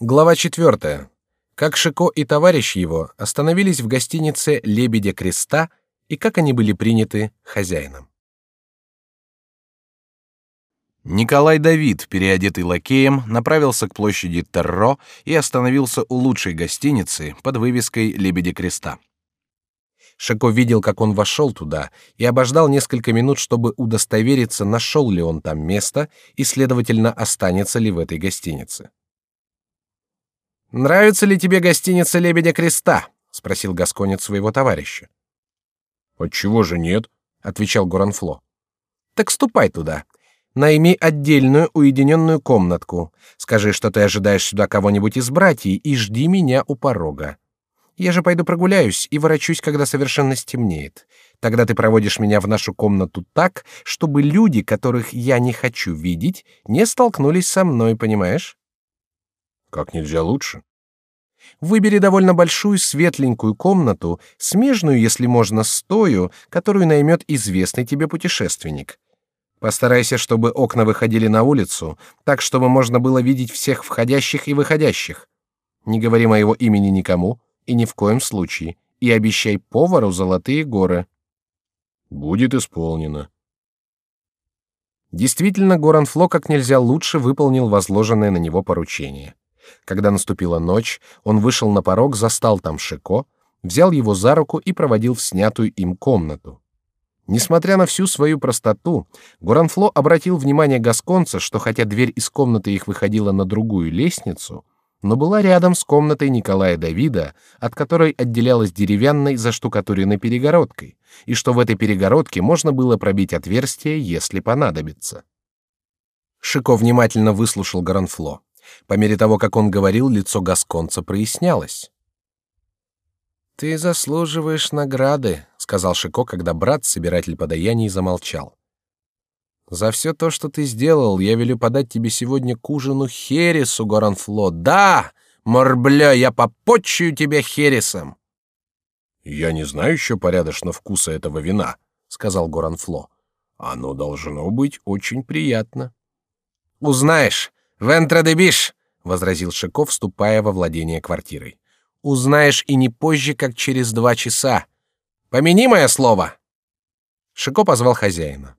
Глава четвертая. Как Шико и товарищ его остановились в гостинице Лебедя Креста и как они были приняты хозяином. Николай Давид, переодетый лакеем, направился к площади Терро и остановился у лучшей гостиницы под вывеской Лебедя Креста. Шико видел, как он вошел туда, и обождал несколько минут, чтобы удостовериться, нашел ли он там место и, следовательно, останется ли в этой гостинице. Нравится ли тебе гостиница Лебедя Креста? спросил гасконец своего товарища. Отчего же нет? отвечал Горанфло. Так ступай туда. Найми отдельную уединенную комнатку. Скажи, что ты ожидаешь сюда кого-нибудь из братьев, и жди меня у порога. Я же пойду прогуляюсь и ворочусь, когда совершенно стемнеет. Тогда ты проводишь меня в нашу комнату так, чтобы люди, которых я не хочу видеть, не столкнулись со мной, понимаешь? Как нельзя лучше. Выбери довольно большую светленькую комнату, смежную, если можно, с тою, которую наймет известный тебе путешественник. Постарайся, чтобы окна выходили на улицу, так чтобы можно было видеть всех входящих и выходящих. Не говори моего имени никому и ни в коем случае, и обещай повару золотые горы. Будет исполнено. Действительно, Горанфло как нельзя лучше выполнил возложенное на него поручение. Когда наступила ночь, он вышел на порог, застал там Шико, взял его за руку и проводил в снятую им комнату. Несмотря на всю свою простоту, Гуранфло обратил внимание гасконца, что хотя дверь из комнаты их выходила на другую лестницу, но была рядом с комнатой Николая Давида, от которой отделялась деревянной заштукатуренной перегородкой, и что в этой перегородке можно было пробить отверстие, если понадобится. Шико внимательно выслушал Гуранфло. По мере того, как он говорил, лицо гасконца прояснялось. Ты заслуживаешь награды, сказал Шико, когда брат, собиратель подаяний, замолчал. За все то, что ты сделал, я велю подать тебе сегодня к ужину хересу, Горанфло. Да, морбля, я попотчую тебя хересом. Я не знаю еще порядочно вкуса этого вина, сказал Горанфло. Оно должно быть очень приятно. Узнаешь. Вентра де биш, возразил Шиков, вступая во владение квартирой. Узнаешь и не позже, как через два часа. Помяни мое слово. Шико позвал хозяина.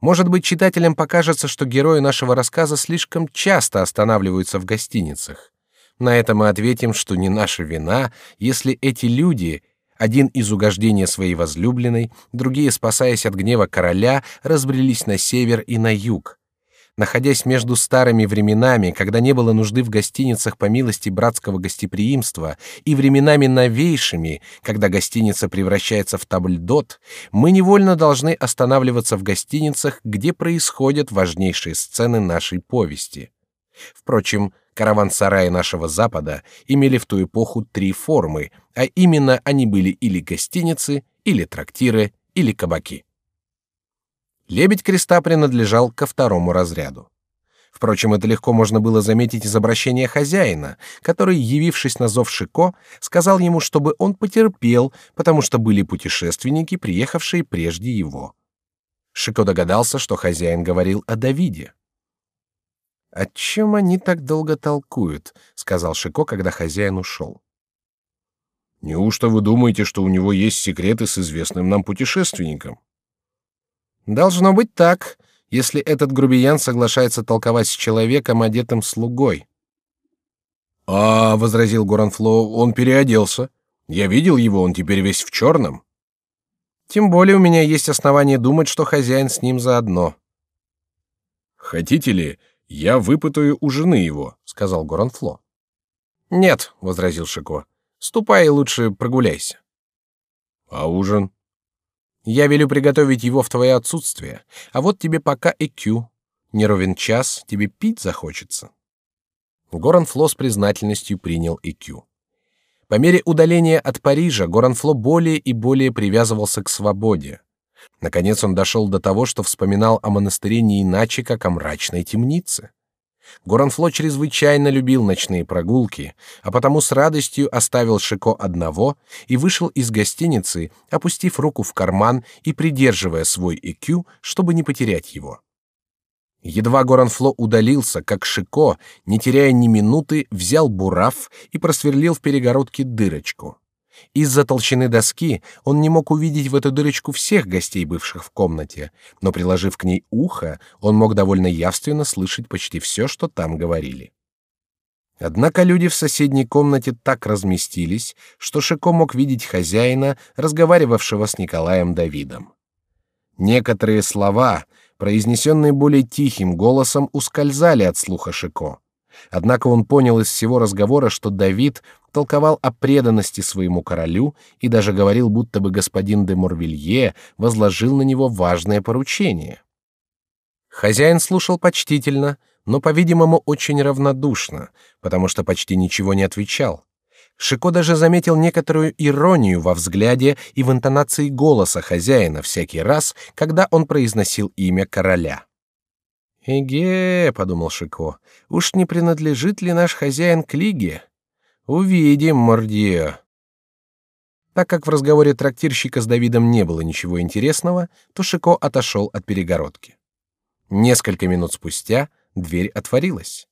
Может быть, читателям покажется, что герои нашего рассказа слишком часто останавливаются в гостиницах. На это мы ответим, что не наша вина, если эти люди, один из угождения своей возлюбленной, другие, спасаясь от гнева короля, разбрелись на север и на юг находясь между старыми временами, когда не было нужды в гостиницах по милости братского гостеприимства, и временами новейшими, когда гостиница превращается в табльдот, мы невольно должны останавливаться в гостиницах, где происходят важнейшие сцены нашей повести. Впрочем, караван-сараи нашего Запада имели в ту эпоху три формы, а именно они были или гостиницы, или трактиры, или кабаки. Лебедь креста принадлежал ко второму разряду. Впрочем, это легко можно было заметить из обращения хозяина, который, явившись на зов Шико, сказал ему, чтобы он потерпел, потому что были путешественники, приехавшие прежде его. Шико догадался, что хозяин говорил о Давиде. «О чем они так долго толкуют?» — сказал Шико, когда хозяин ушел. «Неужто вы думаете, что у него есть секреты с известным нам путешественником?» Должно быть так, если этот грубиян соглашается толковать с человеком, одетым слугой. А, возразил Горанфло, он переоделся. Я видел его, он теперь весь в черном. Тем более у меня есть основания думать, что хозяин с ним заодно. Хотите ли, я выпытаю у жены его, сказал Горанфло. Нет, возразил Шико. Ступай и лучше прогуляйся. А ужин? Я велю приготовить его в твое отсутствие, а вот тебе пока ЭКЮ. Не ровен час, тебе пить захочется. Горанфло с признательностью принял ЭКЮ. По мере удаления от Парижа Горанфло более и более привязывался к свободе. Наконец он дошел до того, что вспоминал о монастыре не иначе, как о мрачной темнице. Горанфло чрезвычайно любил ночные прогулки, а потому с радостью оставил Шико одного и вышел из гостиницы, опустив руку в карман и придерживая свой ЭКЮ, чтобы не потерять его. Едва Горанфло удалился, как Шико, не теряя ни минуты, взял бурав и просверлил в перегородке дырочку. Из-за толщины доски он не мог увидеть в эту дырочку всех гостей, бывших в комнате, но приложив к ней ухо, он мог довольно явственно слышать почти все, что там говорили. Однако люди в соседней комнате так разместились, что Шико мог видеть хозяина, разговаривавшего с Николаем Давидом. Некоторые слова, произнесенные более тихим голосом, ускользали от слуха Шико. Однако он понял из всего разговора, что Давид толковал о преданности своему королю и даже говорил, будто бы господин де Морвилье возложил на него важное поручение. Хозяин слушал почтительно, но, по-видимому, очень равнодушно, потому что почти ничего не отвечал. Шико даже заметил некоторую иронию во взгляде и в интонации голоса хозяина всякий раз, когда он произносил имя короля. «Эге», — подумал Шико, — «уж не принадлежит ли наш хозяин к лиге? Увидим, мордье». Так как в разговоре трактирщика с Давидом не было ничего интересного, то Шико отошел от перегородки. Несколько минут спустя дверь отворилась.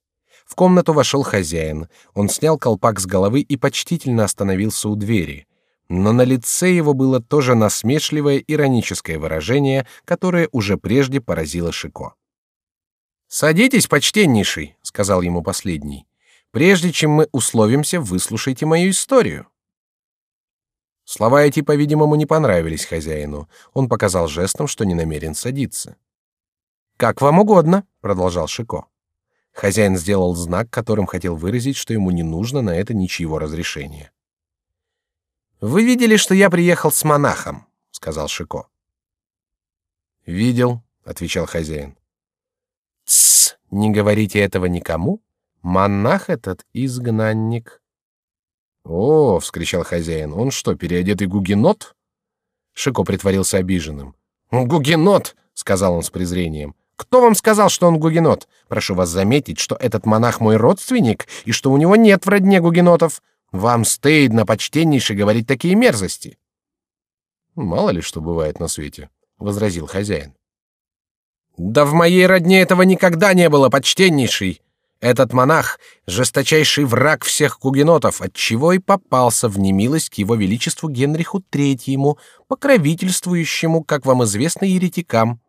В комнату вошел хозяин. Он снял колпак с головы и почтительно остановился у двери. Но на лице его было тоже насмешливое ироническое выражение, которое уже прежде поразило Шико. Садитесь, почтеннейший, сказал ему последний. Прежде чем мы условимся, выслушайте мою историю. Слова эти, по-видимому, не понравились хозяину. Он показал жестом, что не намерен садиться. Как вам угодно, продолжал Шико. Хозяин сделал знак, которым хотел выразить, что ему не нужно на это ничьего разрешения. Вы видели, что я приехал с монахом, сказал Шико. Видел, отвечал хозяин. Тсс, не говорите этого никому. Монах этот изгнанник. О, вскричал хозяин, он что, переодетый гугенот? Шико притворился обиженным. Гугенот, сказал он с презрением. Кто вам сказал, что он гугенот? Прошу вас заметить, что этот монах мой родственник и что у него нет в родне гугенотов. Вам стыдно, почтеннейше, говорить такие мерзости. Мало ли что бывает на свете, возразил хозяин. Да в моей родне этого никогда не было, почтеннейший. Этот монах жесточайший враг всех гугенотов, отчего и попался в немилость к его величеству Генриху Третьему, покровительствующему, как вам известно, еретикам.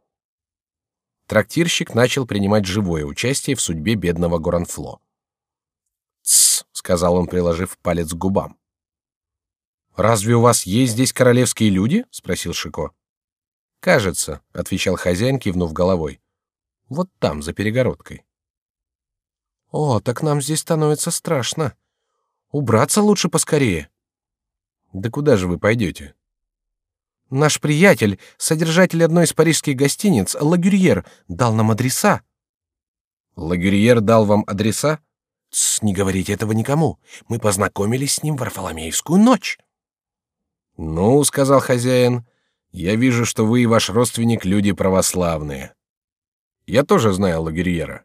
Трактирщик начал принимать живое участие в судьбе бедного Горанфло. «Тсс», — сказал он, приложив палец к губам. «Разве у вас есть здесь королевские люди?» — спросил Шико. «Кажется», — отвечал хозяин, кивнув головой. «Вот там, за перегородкой». «О, так нам здесь становится страшно. Убраться лучше поскорее». «Да куда же вы пойдете?» Наш приятель, содержатель одной из парижских гостиниц, Лагюрьер, дал нам адреса. Лагюрьер дал вам адреса? Тс, не говорите этого никому. Мы познакомились с ним в Варфоломеевскую ночь. Ну, сказал хозяин, я вижу, что вы и ваш родственник люди православные. Я тоже знаю Лагюрьера.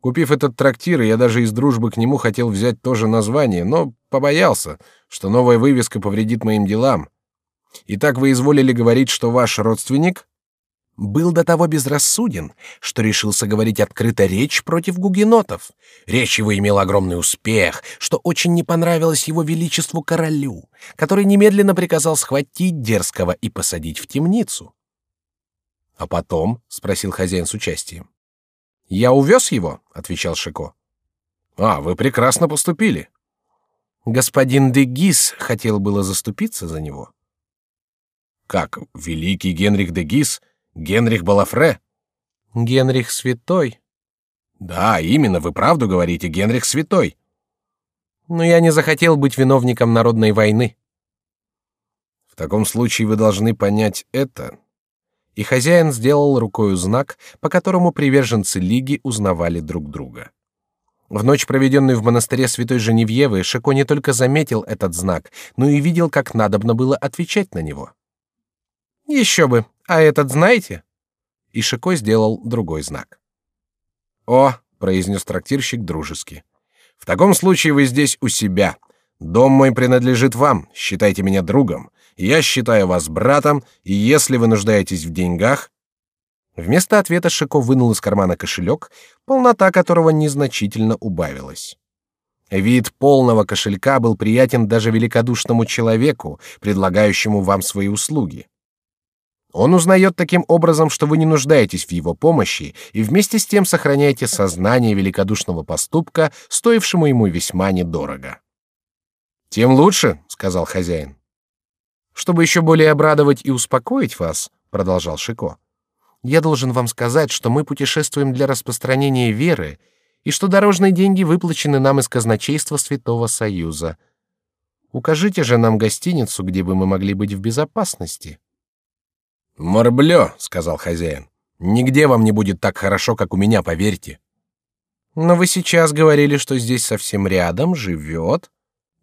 Купив этот трактир, я даже из дружбы к нему хотел взять то же название, но побоялся, что новая вывеска повредит моим делам. Итак, вы изволили говорить, что ваш родственник был до того безрассуден, что решился говорить открыто речь против гугенотов. Речь его имела огромный успех, что очень не понравилось его величеству королю, который немедленно приказал схватить дерзкого и посадить в темницу. А потом, спросил хозяин с участием. Я увез его, отвечал Шико. А, вы прекрасно поступили. Господин Дегис хотел было заступиться за него. Как великий Генрих де Гис, Генрих Балафре? Генрих Святой. Да, именно, вы правду говорите, Генрих Святой. Но я не захотел быть виновником народной войны. В таком случае вы должны понять это. И хозяин сделал рукой знак, по которому приверженцы лиги узнавали друг друга. В ночь, проведенную в монастыре Святой Женевьевы, Шико не только заметил этот знак, но и видел, как надобно было отвечать на него. Еще бы. А этот знаете? И Шико сделал другой знак. О, произнес трактирщик дружески. В таком случае вы здесь у себя. Дом мой принадлежит вам. Считайте меня другом. Я считаю вас братом, и если вы нуждаетесь в деньгах, Вместо ответа Шико вынул из кармана кошелек, полнота которого незначительно убавилась. Вид полного кошелька был приятен даже великодушному человеку, предлагающему вам свои услуги. Он узнает таким образом, что вы не нуждаетесь в его помощи, и вместе с тем сохраняете сознание великодушного поступка, стоившему ему весьма недорого. Тем лучше, сказал хозяин. Чтобы еще более обрадовать и успокоить вас, продолжал Шико, я должен вам сказать, что мы путешествуем для распространения веры и что дорожные деньги выплачены нам из казначейства Святого Союза. Укажите же нам гостиницу, где бы мы могли быть в безопасности. Морблё, сказал хозяин. Нигде вам не будет так хорошо, как у меня, поверьте. Но вы сейчас говорили, что здесь совсем рядом живет.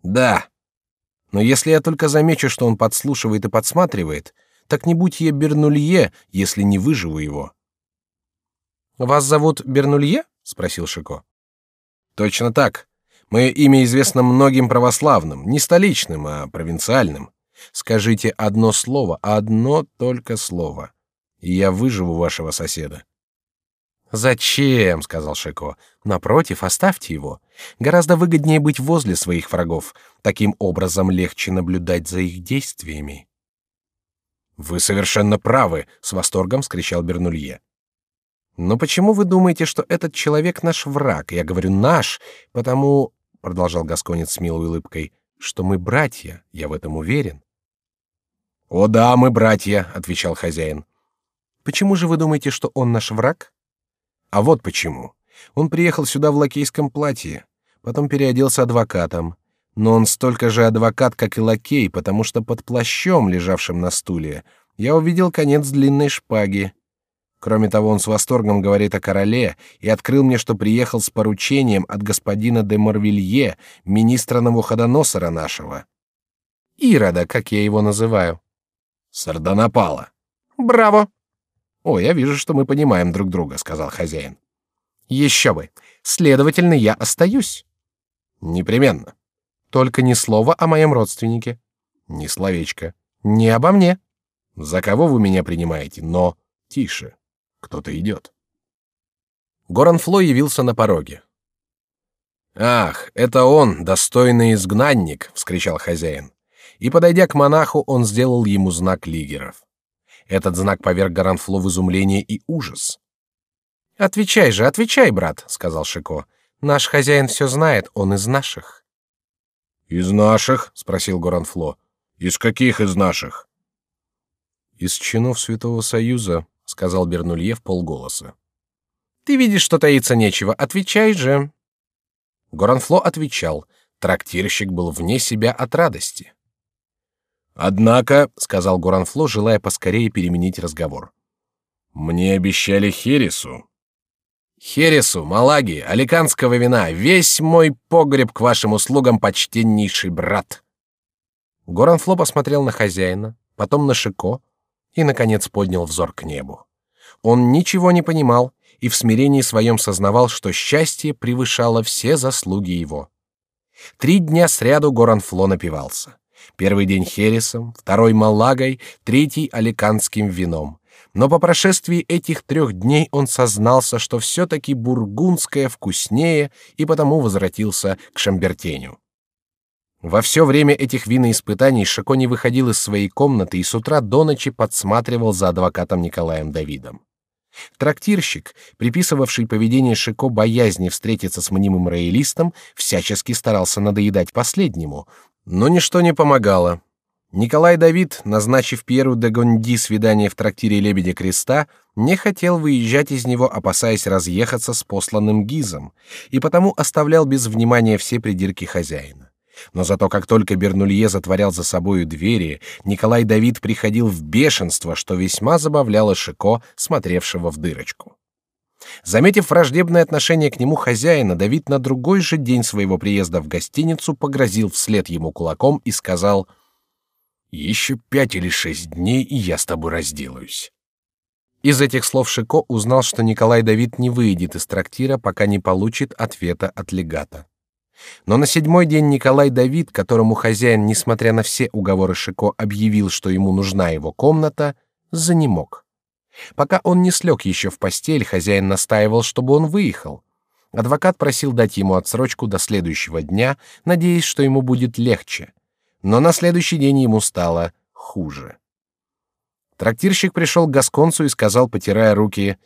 Да. Но если я только замечу, что он подслушивает и подсматривает, так не будь я Бернулье, если не выживу его. Вас зовут Бернулье? спросил Шико. Точно так. Мое имя известно многим православным, не столичным, а провинциальным. Скажите одно слово, одно только слово, и я выживу вашего соседа. Зачем, сказал Шико. Напротив, оставьте его. Гораздо выгоднее быть возле своих врагов. Таким образом легче наблюдать за их действиями. Вы совершенно правы, с восторгом вскричал Бернулье. Но почему вы думаете, что этот человек наш враг? Я говорю наш, потому, продолжал Гасконец с милой улыбкой, что мы братья. Я в этом уверен. О да, мы братья, отвечал хозяин. Почему же вы думаете, что он наш враг? А вот почему. Он приехал сюда в лакейском платье, потом переоделся адвокатом. Но он столько же адвокат, как и лакей, потому что под плащом, лежавшим на стуле, я увидел конец длинной шпаги. Кроме того, он с восторгом говорит о короле и открыл мне, что приехал с поручением от господина де Морвилье, министра Навуходоносора нашего. Ирода, как я его называю. Сардонапала. Браво! О, я вижу, что мы понимаем друг друга, сказал хозяин. Еще бы. Следовательно, я остаюсь. Непременно. Только ни слова о моем родственнике. Ни словечко. Не обо мне. За кого вы меня принимаете? Но тише. Кто-то идет. Горанфло явился на пороге. Ах, это он, достойный изгнанник, вскричал хозяин. И подойдя к монаху, он сделал ему знак лигеров. Этот знак поверг Горанфло в изумление и ужас. Отвечай же, отвечай, брат, сказал Шико. Наш хозяин все знает, он из наших. Из наших? спросил Горанфло. Из каких из наших? Из чинов Святого Союза, сказал Бернулье в полголоса. Ты видишь, что таится нечего, отвечай же. Горанфло отвечал. Трактирщик был вне себя от радости. Однако, сказал Горанфло, желая поскорее переменить разговор. Мне обещали хересу. Хересу, малаги, аликанского вина, весь мой погреб к вашим услугам, почтеннейший брат. Горанфло посмотрел на хозяина, потом на Шико, и, наконец, поднял взор к небу. Он ничего не понимал и в смирении своем сознавал, что счастье превышало все заслуги его. Три дня сряду Горанфло напивался. Первый день хересом, второй малагой, третий аликанским вином. Но по прошествии этих трех дней он сознался, что все-таки бургундское вкуснее, и потому возвратился к шамбертеню. Во все время этих виноиспытаний Шико не выходил из своей комнаты и с утра до ночи подсматривал за адвокатом Николаем Давидом. Трактирщик, приписывавший поведение Шико боязни встретиться с мнимым роялистом, всячески старался надоедать последнему, но ничто не помогало. Николай Давид, назначив Пьеру де Гонди свидание в трактире Лебедя Креста, не хотел выезжать из него, опасаясь разъехаться с посланным Гизом, и потому оставлял без внимания все придирки хозяина. Но зато как только Бернулье затворял за собою двери, Николай Давид приходил в бешенство, что весьма забавляло Шико, смотревшего в дырочку. Заметив враждебное отношение к нему хозяина, Давид на другой же день своего приезда в гостиницу погрозил вслед ему кулаком и сказал: "Еще пять или шесть дней, и я с тобой разделаюсь". Из этих слов Шико узнал, что Николай Давид не выйдет из трактира, пока не получит ответа от легата. Но на седьмой день Николай Давид, которому хозяин, несмотря на все уговоры Шико, объявил, что ему нужна его комната, занемог. Пока он не слег еще в постель, хозяин настаивал, чтобы он выехал. Адвокат просил дать ему отсрочку до следующего дня, надеясь, что ему будет легче. Но на следующий день ему стало хуже. Трактирщик пришел к Гасконцу и сказал, потирая руки,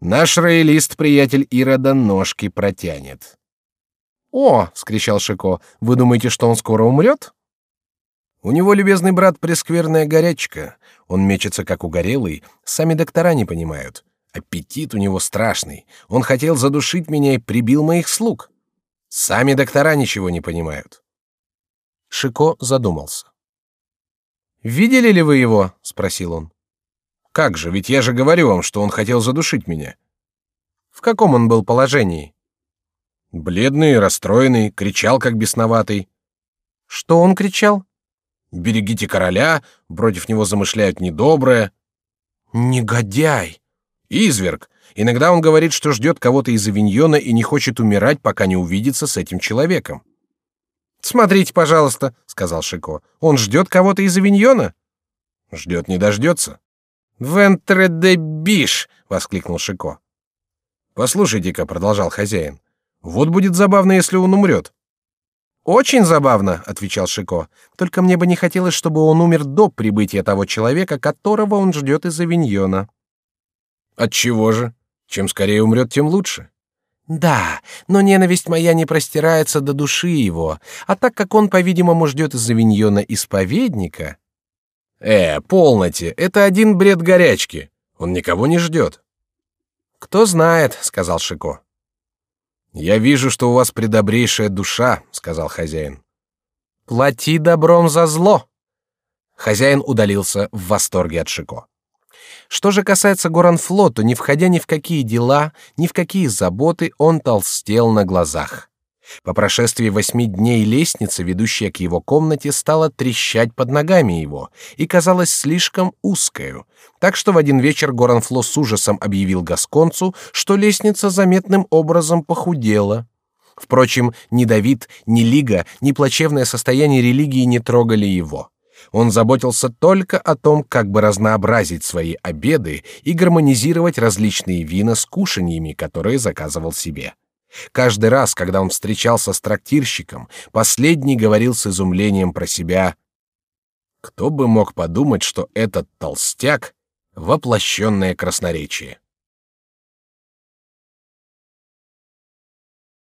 «Наш роялист, приятель Ирода, ножки протянет». «О!» — вскричал Шико. «Вы думаете, что он скоро умрет?» «У него, любезный брат, прескверная горячка. Он мечется, как угорелый. Сами доктора не понимают. Аппетит у него страшный. Он хотел задушить меня и прибил моих слуг. Сами доктора ничего не понимают». Шико задумался. «Видели ли вы его?» — спросил он. «Как же, ведь я же говорю вам, что он хотел задушить меня». «В каком он был положении?» Бледный, расстроенный, кричал как бесноватый. Что он кричал? Берегите короля, против него замышляют недоброе. Негодяй, изверг. Иногда он говорит, что ждет кого-то из Авиньона и не хочет умирать, пока не увидится с этим человеком. Смотрите, пожалуйста, сказал Шико. Он ждет кого-то из Авиньона? Ждет, не дождется. Вентре де биш! воскликнул Шико. Послушайте-ка, продолжал хозяин. Вот будет забавно, если он умрет. Очень забавно, отвечал Шико. Только мне бы не хотелось, чтобы он умер до прибытия того человека, которого он ждет из Авиньона. От чего же? Чем скорее умрет, тем лучше. Да, но ненависть моя не простирается до души его, а так как он, по-видимому, ждет из Авиньона исповедника. Э, полноте, это один бред горячки. Он никого не ждет. Кто знает, сказал Шико. Я вижу, что у вас предобрейшая душа, сказал хозяин. Плати добром за зло. Хозяин удалился в восторге от Шико. Что же касается Горанфло, то не входя ни в какие дела, ни в какие заботы, он толстел на глазах. По прошествии восьми дней лестница, ведущая к его комнате, стала трещать под ногами его и казалась слишком узкою, так что в один вечер Горанфло с ужасом объявил гасконцу, что лестница заметным образом похудела. Впрочем, ни Давид, ни Лига, ни плачевное состояние религии не трогали его. Он заботился только о том, как бы разнообразить свои обеды и гармонизировать различные вина с кушаньями, которые заказывал себе. Каждый раз, когда он встречался с трактирщиком, последний говорил с изумлением про себя: "Кто бы мог подумать, что этот толстяк воплощенное красноречие?"